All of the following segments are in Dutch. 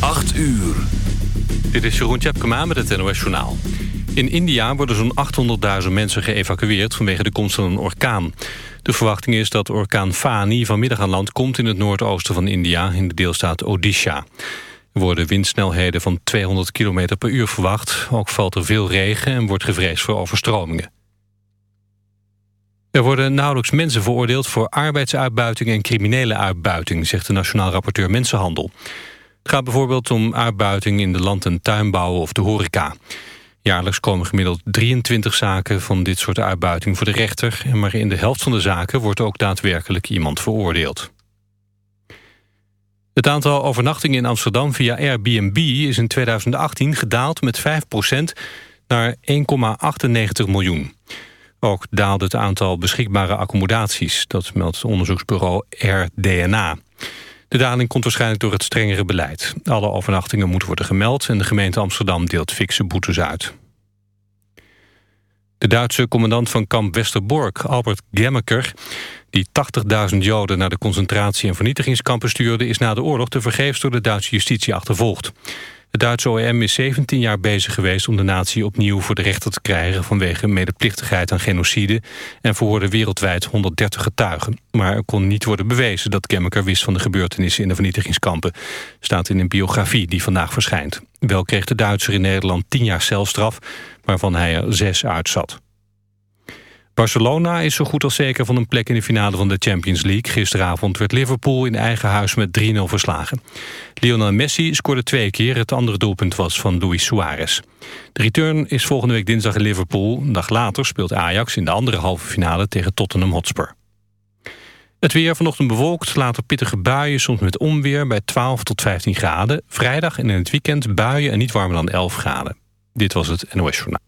8 uur. Dit is Jeroen Tjepkema met het NOS Journaal. In India worden zo'n 800.000 mensen geëvacueerd vanwege de komst van een orkaan. De verwachting is dat orkaan Fani vanmiddag aan land komt in het noordoosten van India, in de deelstaat Odisha. Er worden windsnelheden van 200 km per uur verwacht. Ook valt er veel regen en wordt gevreesd voor overstromingen. Er worden nauwelijks mensen veroordeeld voor arbeidsuitbuiting en criminele uitbuiting, zegt de Nationaal Rapporteur Mensenhandel. Gaat bijvoorbeeld om uitbuiting in de land- en tuinbouw of de horeca. Jaarlijks komen gemiddeld 23 zaken van dit soort uitbuiting voor de rechter... maar in de helft van de zaken wordt ook daadwerkelijk iemand veroordeeld. Het aantal overnachtingen in Amsterdam via Airbnb is in 2018 gedaald met 5% naar 1,98 miljoen. Ook daalde het aantal beschikbare accommodaties. Dat meldt het onderzoeksbureau RDNA. De daling komt waarschijnlijk door het strengere beleid. Alle overnachtingen moeten worden gemeld... en de gemeente Amsterdam deelt fikse boetes uit. De Duitse commandant van kamp Westerbork, Albert Gemmeker... die 80.000 Joden naar de concentratie- en vernietigingskampen stuurde... is na de oorlog tevergeefs door de Duitse justitie achtervolgd. Het Duitse OM is 17 jaar bezig geweest om de natie opnieuw voor de rechter te krijgen... vanwege medeplichtigheid aan genocide en verhoorde wereldwijd 130 getuigen. Maar er kon niet worden bewezen dat Gemmeker wist van de gebeurtenissen in de vernietigingskampen. Staat in een biografie die vandaag verschijnt. Wel kreeg de Duitser in Nederland 10 jaar celstraf, waarvan hij er zes uitzat. Barcelona is zo goed als zeker van een plek in de finale van de Champions League. Gisteravond werd Liverpool in eigen huis met 3-0 verslagen. Lionel Messi scoorde twee keer. Het andere doelpunt was van Luis Suarez. De return is volgende week dinsdag in Liverpool. Een dag later speelt Ajax in de andere halve finale tegen Tottenham Hotspur. Het weer vanochtend bewolkt, later pittige buien, soms met onweer bij 12 tot 15 graden. Vrijdag en in het weekend buien en niet warmer dan 11 graden. Dit was het NOS Journaal.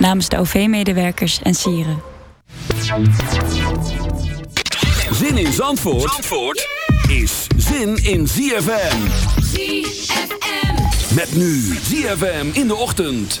Namens de OV-medewerkers en sieren. Zin in Zandvoort, Zandvoort is zin in ZFM. ZFM. Met nu ZFM in de ochtend.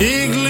Ik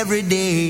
every day.